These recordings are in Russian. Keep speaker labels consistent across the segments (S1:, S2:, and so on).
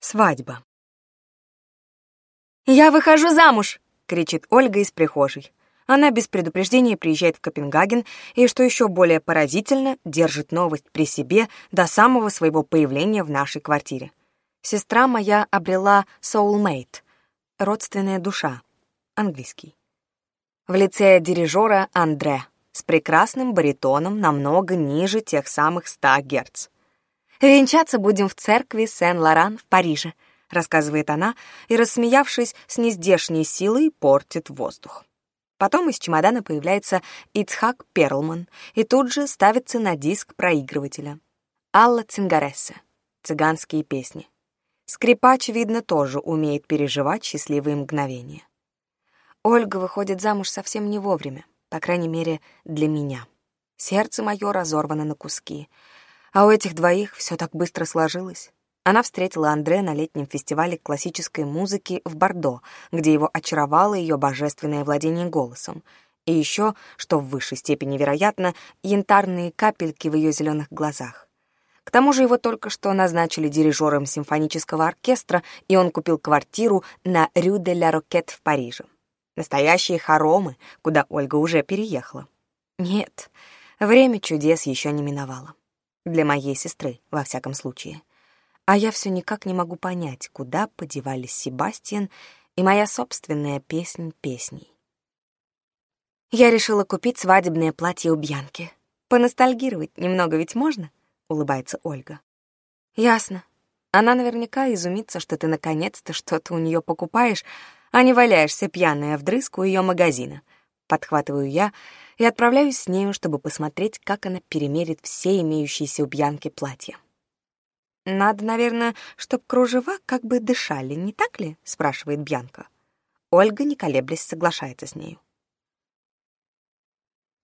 S1: Свадьба. «Я выхожу замуж!» — кричит Ольга из прихожей. Она без предупреждения приезжает в Копенгаген и, что еще более поразительно, держит новость при себе до самого своего появления в нашей квартире. Сестра моя обрела soulmate — родственная душа, английский. В лице дирижера Андре с прекрасным баритоном намного ниже тех самых ста герц — «Венчаться будем в церкви Сен-Лоран в Париже», — рассказывает она, и, рассмеявшись с нездешней силой, портит воздух. Потом из чемодана появляется Ицхак Перлман и тут же ставится на диск проигрывателя. Алла Цингаресса. Цыганские песни. Скрипач, видно, тоже умеет переживать счастливые мгновения. Ольга выходит замуж совсем не вовремя, по крайней мере, для меня. Сердце мое разорвано на куски — а у этих двоих все так быстро сложилось. Она встретила Андре на летнем фестивале классической музыки в Бордо, где его очаровало ее божественное владение голосом. И еще, что в высшей степени вероятно, янтарные капельки в ее зеленых глазах. К тому же его только что назначили дирижером симфонического оркестра, и он купил квартиру на Рю де ла Рокет в Париже. Настоящие хоромы, куда Ольга уже переехала. Нет, время чудес еще не миновало для моей сестры, во всяком случае. А я все никак не могу понять, куда подевались Себастьян и моя собственная песнь песней. Я решила купить свадебное платье у Бьянки. Поностальгировать немного ведь можно? Улыбается Ольга. Ясно. Она наверняка изумится, что ты наконец-то что-то у нее покупаешь, а не валяешься пьяная вдрызг у ее магазина — Подхватываю я и отправляюсь с нею, чтобы посмотреть, как она перемерит все имеющиеся у Бьянки платья. «Надо, наверное, чтоб кружева как бы дышали, не так ли?» — спрашивает Бьянка. Ольга, не колеблясь, соглашается с нею.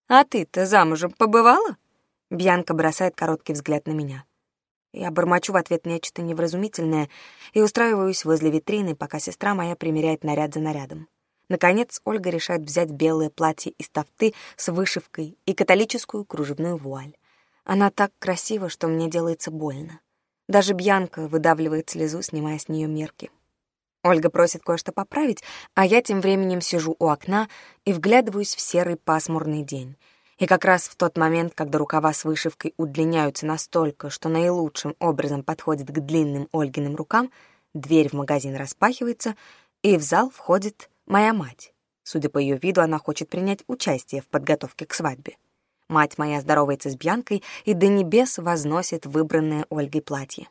S1: «А ты-то замужем побывала?» Бьянка бросает короткий взгляд на меня. Я бормочу в ответ нечто невразумительное и устраиваюсь возле витрины, пока сестра моя примеряет наряд за нарядом. Наконец Ольга решает взять белое платье из тафты с вышивкой и католическую кружевную вуаль. Она так красива, что мне делается больно. Даже Бьянка выдавливает слезу, снимая с нее мерки. Ольга просит кое-что поправить, а я тем временем сижу у окна и вглядываюсь в серый пасмурный день. И как раз в тот момент, когда рукава с вышивкой удлиняются настолько, что наилучшим образом подходят к длинным Ольгиным рукам, дверь в магазин распахивается, и в зал входит Моя мать. Судя по ее виду, она хочет принять участие в подготовке к свадьбе. Мать моя здоровается с Бьянкой и до небес возносит выбранное Ольгой платье.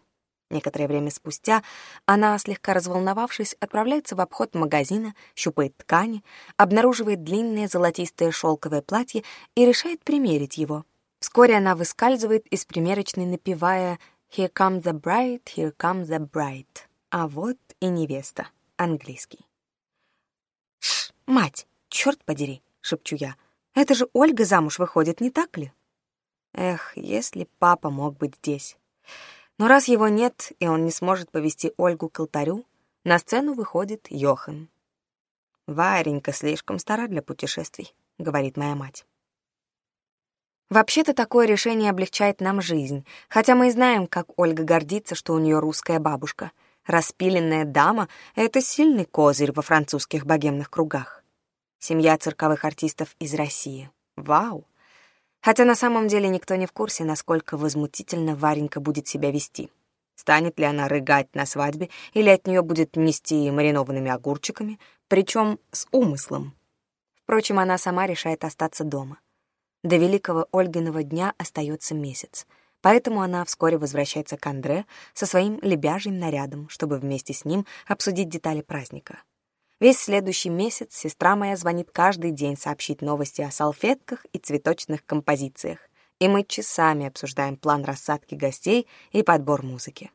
S1: Некоторое время спустя она, слегка разволновавшись, отправляется в обход магазина, щупает ткани, обнаруживает длинное золотистое шелковое платье и решает примерить его. Вскоре она выскальзывает из примерочной, напевая «Here comes the bride, here comes the bride». А вот и невеста. Английский. Мать, черт подери, шепчу я. Это же Ольга замуж выходит, не так ли? Эх, если папа мог быть здесь. Но раз его нет, и он не сможет повести Ольгу к алтарю, на сцену выходит Йохан. «Варенька слишком стара для путешествий», — говорит моя мать. Вообще-то такое решение облегчает нам жизнь, хотя мы и знаем, как Ольга гордится, что у нее русская бабушка — Распиленная дама — это сильный козырь во французских богемных кругах. Семья цирковых артистов из России. Вау! Хотя на самом деле никто не в курсе, насколько возмутительно Варенька будет себя вести. Станет ли она рыгать на свадьбе, или от нее будет нести маринованными огурчиками, причем с умыслом. Впрочем, она сама решает остаться дома. До великого Ольгиного дня остается месяц — Поэтому она вскоре возвращается к Андре со своим лебяжьим нарядом, чтобы вместе с ним обсудить детали праздника. Весь следующий месяц сестра моя звонит каждый день сообщить новости о салфетках и цветочных композициях, и мы часами обсуждаем план рассадки гостей и подбор музыки.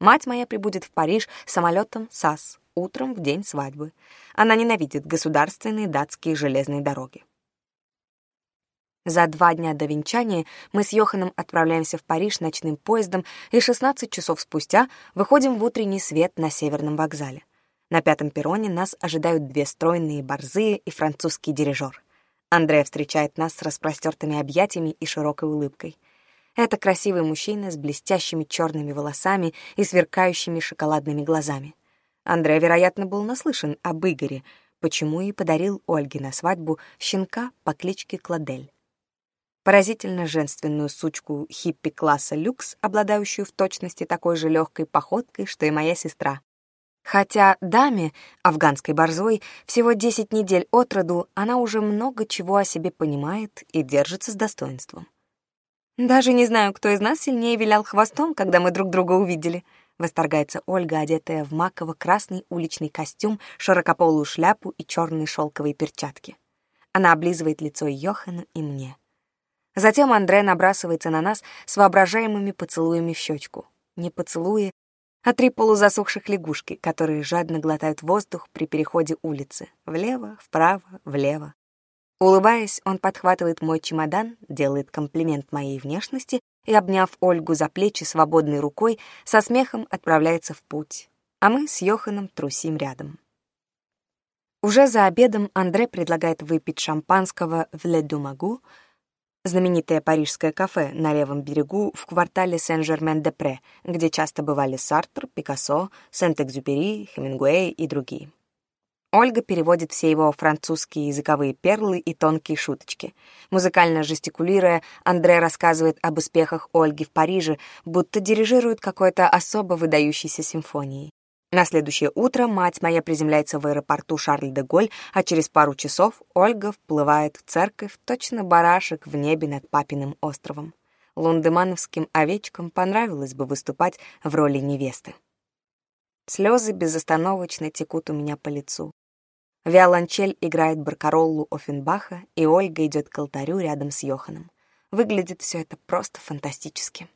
S1: Мать моя прибудет в Париж самолетом САС утром в день свадьбы. Она ненавидит государственные датские железные дороги. За два дня до венчания мы с Йоханом отправляемся в Париж ночным поездом и 16 часов спустя выходим в утренний свет на Северном вокзале. На пятом перроне нас ожидают две стройные борзые и французский дирижер. Андрей встречает нас с распростертыми объятиями и широкой улыбкой. Это красивый мужчина с блестящими черными волосами и сверкающими шоколадными глазами. Андрей, вероятно, был наслышан об Игоре, почему и подарил Ольге на свадьбу щенка по кличке Кладель. Поразительно женственную сучку хиппи класса люкс, обладающую в точности такой же легкой походкой, что и моя сестра. Хотя даме, афганской борзой, всего 10 недель от роду, она уже много чего о себе понимает и держится с достоинством. «Даже не знаю, кто из нас сильнее вилял хвостом, когда мы друг друга увидели», — восторгается Ольга, одетая в маково-красный уличный костюм, широкополую шляпу и черные шелковые перчатки. Она облизывает лицо Йохану и мне. Затем Андре набрасывается на нас с воображаемыми поцелуями в щечку. Не поцелуи, а три полузасохших лягушки, которые жадно глотают воздух при переходе улицы. Влево, вправо, влево. Улыбаясь, он подхватывает мой чемодан, делает комплимент моей внешности и, обняв Ольгу за плечи свободной рукой, со смехом отправляется в путь. А мы с Йоханом трусим рядом. Уже за обедом Андре предлагает выпить шампанского в «Ле Думагу», знаменитое парижское кафе на левом берегу в квартале Сен-Жермен-де-Пре, где часто бывали Сартр, Пикассо, Сент-Экзюпери, Хемингуэй и другие. Ольга переводит все его французские языковые перлы и тонкие шуточки. Музыкально жестикулируя, Андре рассказывает об успехах Ольги в Париже, будто дирижирует какой-то особо выдающейся симфонией. На следующее утро мать моя приземляется в аэропорту Шарль де Голь, а через пару часов Ольга вплывает в церковь, точно барашек в небе над папиным островом. Лондемановским овечкам понравилось бы выступать в роли невесты. Слезы безостановочно текут у меня по лицу. Виолончель играет баркароллу Офенбаха, и Ольга идет к алтарю рядом с Йоханом. Выглядит все это просто фантастически.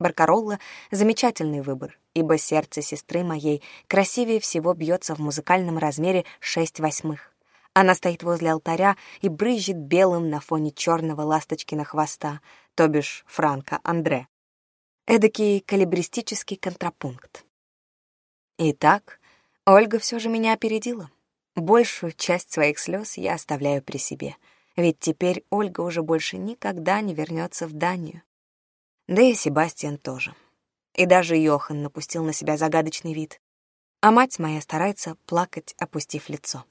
S1: Баркаролла — замечательный выбор, ибо сердце сестры моей красивее всего бьется в музыкальном размере шесть восьмых. Она стоит возле алтаря и брызжет белым на фоне черного ласточкина хвоста, то бишь Франка Андре. Эдакий калибристический контрапункт. Итак, Ольга все же меня опередила. Большую часть своих слез я оставляю при себе, ведь теперь Ольга уже больше никогда не вернется в Данию. Да и Себастьян тоже. И даже Йохан напустил на себя загадочный вид. А мать моя старается плакать, опустив лицо.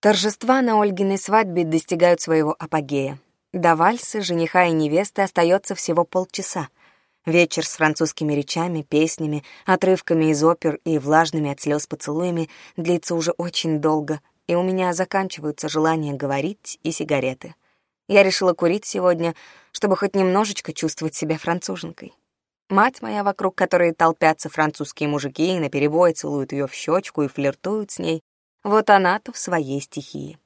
S1: Торжества на Ольгиной свадьбе достигают своего апогея. До вальса жениха и невесты остается всего полчаса. Вечер с французскими речами, песнями, отрывками из опер и влажными от слез поцелуями длится уже очень долго, и у меня заканчиваются желания говорить и сигареты — я решила курить сегодня, чтобы хоть немножечко чувствовать себя француженкой. Мать моя, вокруг которой толпятся французские мужики и наперебой целуют ее в щечку и флиртуют с ней, вот она-то в своей стихии.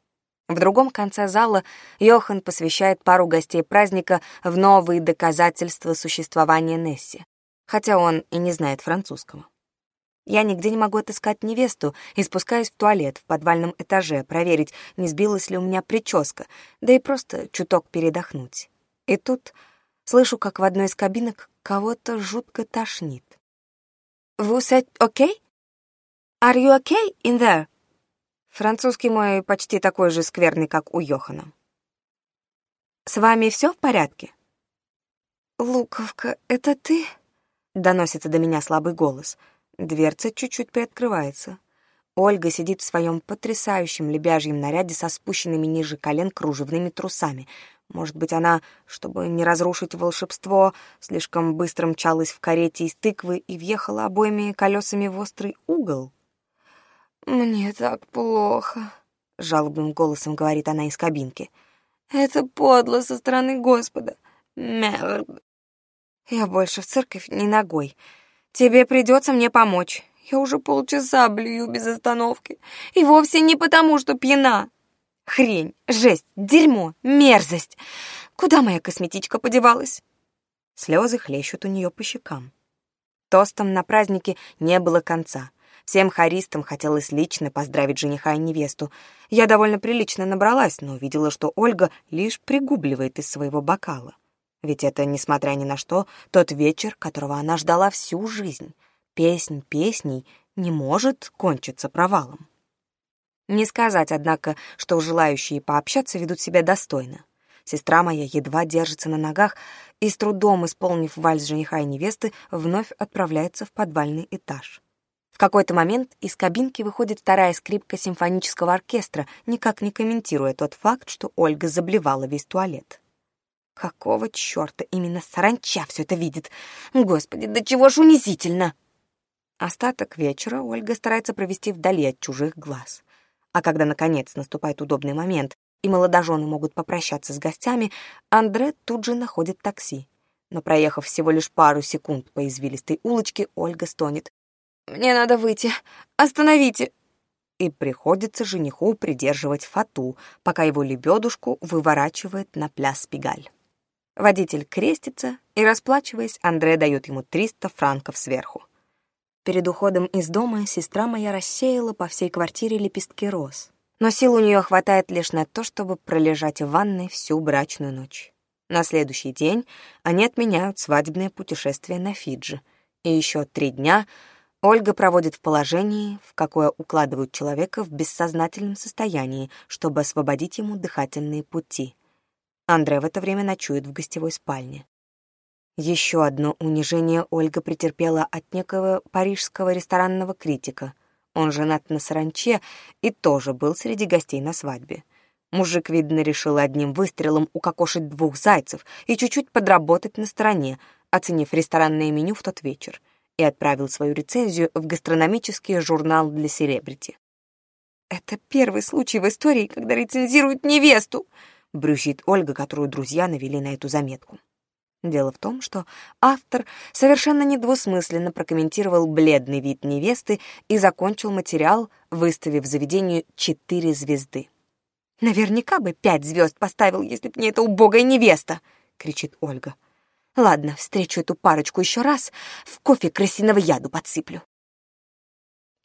S1: В другом конце зала Йохан посвящает пару гостей праздника в новые доказательства существования Несси, хотя он и не знает французского. Я нигде не могу отыскать невесту и спускаюсь в туалет в подвальном этаже проверить, не сбилась ли у меня прическа, да и просто чуток передохнуть. И тут слышу, как в одной из кабинок кого-то жутко тошнит. «Вы said okay? Э, Are you okay in there?» Французский мой почти такой же скверный, как у Йохана. «С вами все в порядке?» «Луковка, это ты?» — доносится до меня слабый голос — Дверца чуть-чуть приоткрывается. Ольга сидит в своем потрясающем лебяжьем наряде со спущенными ниже колен кружевными трусами. Может быть, она, чтобы не разрушить волшебство, слишком быстро мчалась в карете из тыквы и въехала обоими колесами в острый угол? «Мне так плохо», — жалобным голосом говорит она из кабинки. «Это подло со стороны Господа. Мерд». «Я больше в церковь не ногой». Тебе придется мне помочь. Я уже полчаса блюю без остановки. И вовсе не потому, что пьяна. Хрень, жесть, дерьмо, мерзость. Куда моя косметичка подевалась? Слезы хлещут у нее по щекам. Тостом на празднике не было конца. Всем харистам хотелось лично поздравить жениха и невесту. Я довольно прилично набралась, но увидела, что Ольга лишь пригубливает из своего бокала. Ведь это, несмотря ни на что, тот вечер, которого она ждала всю жизнь. Песнь песней не может кончиться провалом. Не сказать, однако, что желающие пообщаться ведут себя достойно. Сестра моя едва держится на ногах и, с трудом исполнив вальс жениха и невесты, вновь отправляется в подвальный этаж. В какой-то момент из кабинки выходит вторая скрипка симфонического оркестра, никак не комментируя тот факт, что Ольга заблевала весь туалет. Какого черта именно саранча все это видит? Господи, до да чего ж унизительно!» Остаток вечера Ольга старается провести вдали от чужих глаз. А когда, наконец, наступает удобный момент, и молодожены могут попрощаться с гостями, Андре тут же находит такси. Но проехав всего лишь пару секунд по извилистой улочке, Ольга стонет. «Мне надо выйти. Остановите!» И приходится жениху придерживать фату, пока его лебедушку выворачивает на пляс пигаль. Водитель крестится, и, расплачиваясь, Андре дает ему 300 франков сверху. Перед уходом из дома сестра моя рассеяла по всей квартире лепестки роз. Но сил у нее хватает лишь на то, чтобы пролежать в ванной всю брачную ночь. На следующий день они отменяют свадебное путешествие на Фиджи. И еще три дня Ольга проводит в положении, в какое укладывают человека в бессознательном состоянии, чтобы освободить ему дыхательные пути — Андре в это время ночует в гостевой спальне. Еще одно унижение Ольга претерпела от некого парижского ресторанного критика. Он женат на саранче и тоже был среди гостей на свадьбе. Мужик, видно, решил одним выстрелом укокошить двух зайцев и чуть-чуть подработать на стороне, оценив ресторанное меню в тот вечер, и отправил свою рецензию в гастрономический журнал для селебрити. «Это первый случай в истории, когда рецензируют невесту!» брюзжит Ольга, которую друзья навели на эту заметку. Дело в том, что автор совершенно недвусмысленно прокомментировал бледный вид невесты и закончил материал, выставив заведению четыре звезды. «Наверняка бы пять звезд поставил, если б не эта убогая невеста!» — кричит Ольга. «Ладно, встречу эту парочку еще раз, в кофе крысиного яду подсыплю».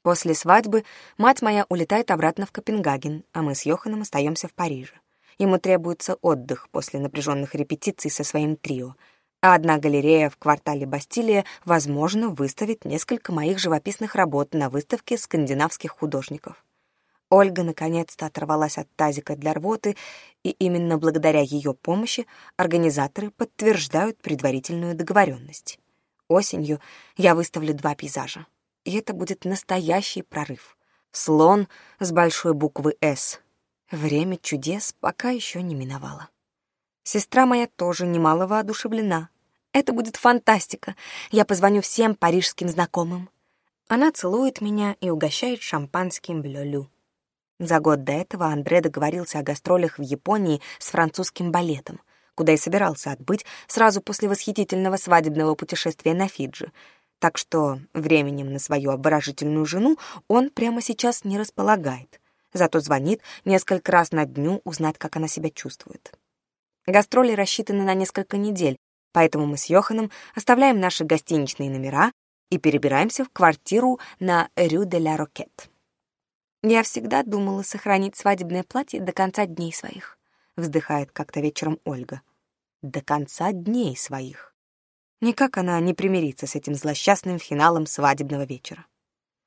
S1: После свадьбы мать моя улетает обратно в Копенгаген, а мы с Йоханом остаемся в Париже. Ему требуется отдых после напряженных репетиций со своим трио, а одна галерея в квартале Бастилия, возможно, выставит несколько моих живописных работ на выставке скандинавских художников. Ольга наконец-то оторвалась от тазика для рвоты, и именно благодаря ее помощи организаторы подтверждают предварительную договоренность. Осенью я выставлю два пейзажа, и это будет настоящий прорыв. Слон с большой буквы «С», Время чудес пока еще не миновало. Сестра моя тоже немало воодушевлена. Это будет фантастика. Я позвоню всем парижским знакомым. Она целует меня и угощает шампанским блюлю. За год до этого Андре договорился о гастролях в Японии с французским балетом, куда и собирался отбыть сразу после восхитительного свадебного путешествия на Фиджи. Так что временем на свою обворожительную жену он прямо сейчас не располагает — зато звонит несколько раз на дню узнать, как она себя чувствует. Гастроли рассчитаны на несколько недель, поэтому мы с Йоханом оставляем наши гостиничные номера и перебираемся в квартиру на Рю де ла Рокет. Я всегда думала сохранить свадебное платье до конца дней своих, вздыхает как-то вечером Ольга. До конца дней своих. Никак она не примирится с этим злосчастным финалом свадебного вечера.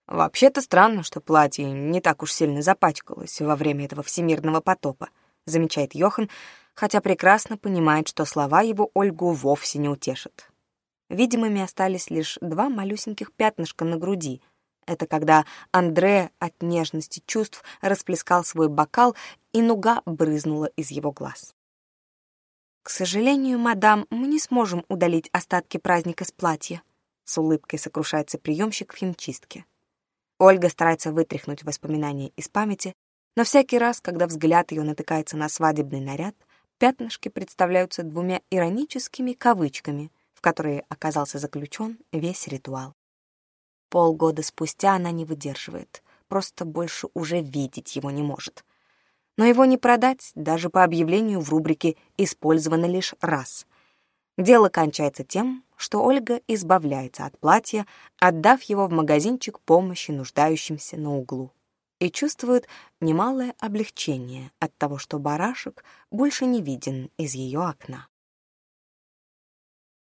S1: «Вообще-то странно, что платье не так уж сильно запачкалось во время этого всемирного потопа», замечает Йохан, хотя прекрасно понимает, что слова его Ольгу вовсе не утешат. Видимыми остались лишь два малюсеньких пятнышка на груди. Это когда Андре от нежности чувств расплескал свой бокал, и нуга брызнула из его глаз. «К сожалению, мадам, мы не сможем удалить остатки праздника с платья», с улыбкой сокрушается приемщик в химчистке. Ольга старается вытряхнуть воспоминания из памяти, но всякий раз, когда взгляд ее натыкается на свадебный наряд, пятнышки представляются двумя ироническими кавычками, в которые оказался заключен весь ритуал. Полгода спустя она не выдерживает, просто больше уже видеть его не может. Но его не продать даже по объявлению в рубрике «Использовано лишь раз». Дело кончается тем, что Ольга избавляется от платья, отдав его в магазинчик помощи нуждающимся на углу. И чувствует немалое облегчение от того, что барашек больше не виден из ее окна.